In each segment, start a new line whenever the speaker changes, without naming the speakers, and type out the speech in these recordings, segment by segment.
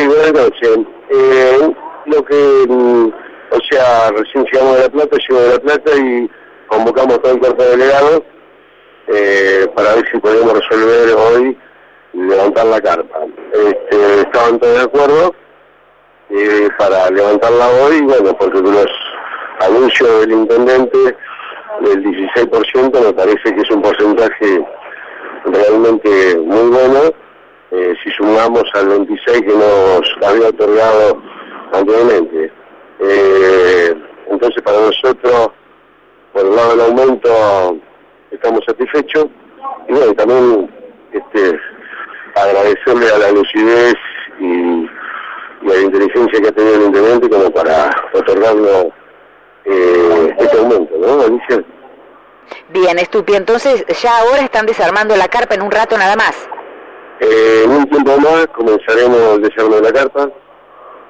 Sí, buenas noches. Eh, lo que, mm, o sea, recién llegamos de La Plata, llego de La Plata y convocamos todo el cuerpo de delegados eh, para ver si podemos resolver hoy levantar la carpa. Este, estaban todos de acuerdo eh, para levantarla hoy, bueno, porque con los anuncios del intendente del 16% me parece que es un porcentaje realmente muy bueno eh, si sumamos al 26 que nos había otorgado anteriormente. Eh, entonces para nosotros, por el lado del aumento, estamos satisfechos y bueno, también este, agradecerle a la lucidez y, a la inteligencia que ha tenido el intendente como para otorgarnos eh, este aumento, ¿no, Alicia?
Bien, Estupi, entonces ya ahora están desarmando la carpa en un rato nada más.
Eh, en un tiempo más comenzaremos el desarme de la carpa.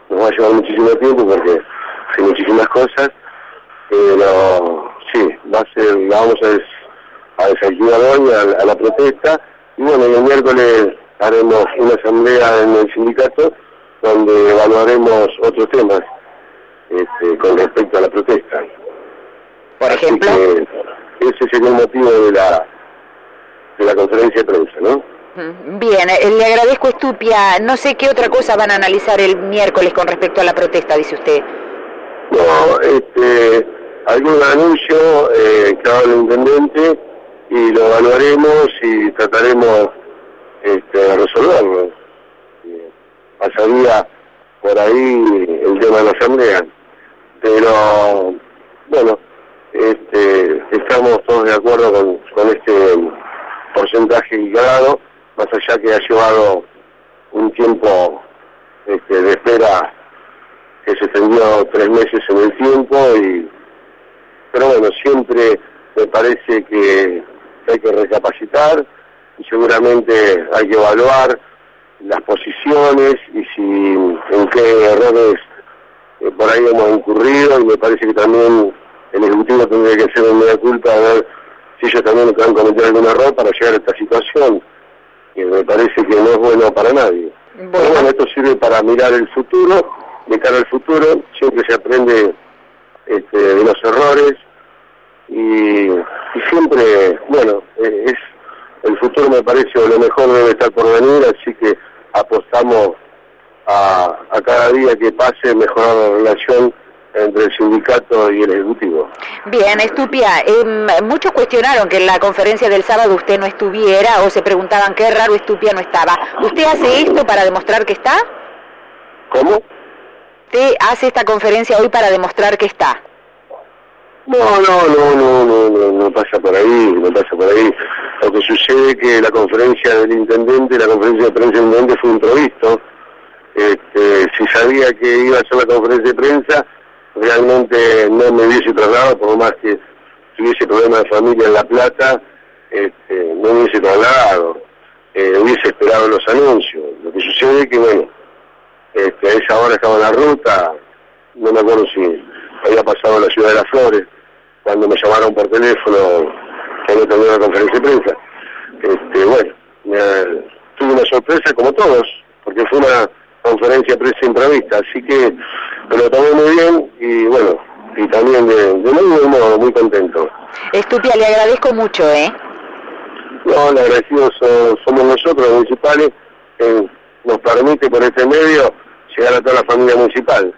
Nos va a llevar muchísimo tiempo porque hay muchísimas cosas. Pero sí, va a ser, vamos a, a desayunar hoy a, la protesta. Y bueno, el miércoles haremos una asamblea en el sindicato donde evaluaremos otros temas este, con respecto a la protesta.
Por ejemplo.
ese sería el motivo de la, de la conferencia de prensa, ¿no?
Bien, eh, le agradezco Estupia. No sé qué otra cosa van a analizar el miércoles con respecto a la protesta, dice usted.
No, este, algún anuncio eh, que haga el intendente y lo evaluaremos y trataremos este, de resolverlo. Pasaría por ahí el tema de la asamblea. Pero, bueno, este, estamos todos de acuerdo con, con este porcentaje grado más allá que ha llevado un tiempo este, de espera que se extendió tres meses en el tiempo y pero bueno siempre me parece que hay que recapacitar y seguramente hay que evaluar las posiciones y si en qué errores eh, por ahí hemos incurrido y me parece que también el ejecutivo tendría que hacer una media culpa a ver si ellos también han cometido algún error para llegar a esta situación que me parece que no es bueno para nadie. Pero bueno, esto sirve para mirar el futuro, de cara al futuro, siempre se aprende este, de los errores y, siempre, bueno, eh, es el futuro me parece lo mejor debe estar por venir, así que apostamos a, a cada día que pase mejorar la relación entre el sindicato y el ejecutivo.
Bien, Estupia, em, muchos cuestionaron que en la conferencia del sábado usted no estuviera o se preguntaban qué raro Estupia no estaba. ¿Usted hace esto para demostrar que está?
¿Cómo?
¿Usted hace esta conferencia hoy para demostrar que está?
No, no, no, no, no, no, no pasa por ahí, no pasa por ahí. Lo que sucede es que la conferencia del intendente, la conferencia de prensa del intendente fue improvisto. Este, si sabía que iba a ser la conferencia de prensa, realmente no me hubiese trasladado, por más que tuviese problemas de familia en La Plata, este, no me hubiese trasladado, eh, hubiese esperado los anuncios. Lo que sucede es que, bueno, este, a esa hora estaba en la ruta, no me acuerdo si había pasado en la ciudad de las Flores, cuando me llamaron por teléfono que no tenía una conferencia de prensa. Este, bueno, tuve una sorpresa como todos, porque fue una conferencia de prensa imprevista, así que lo tomé muy bien y bueno, y también de, muy buen modo, muy contento.
Estupia, le agradezco mucho, ¿eh?
No, le agradecidos somos nosotros, los municipales, que nos permite por este medio llegar a toda la familia municipal.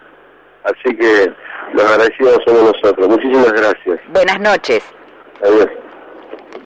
Así que los agradecidos somos nosotros. Muchísimas gracias.
Buenas noches.
Adiós.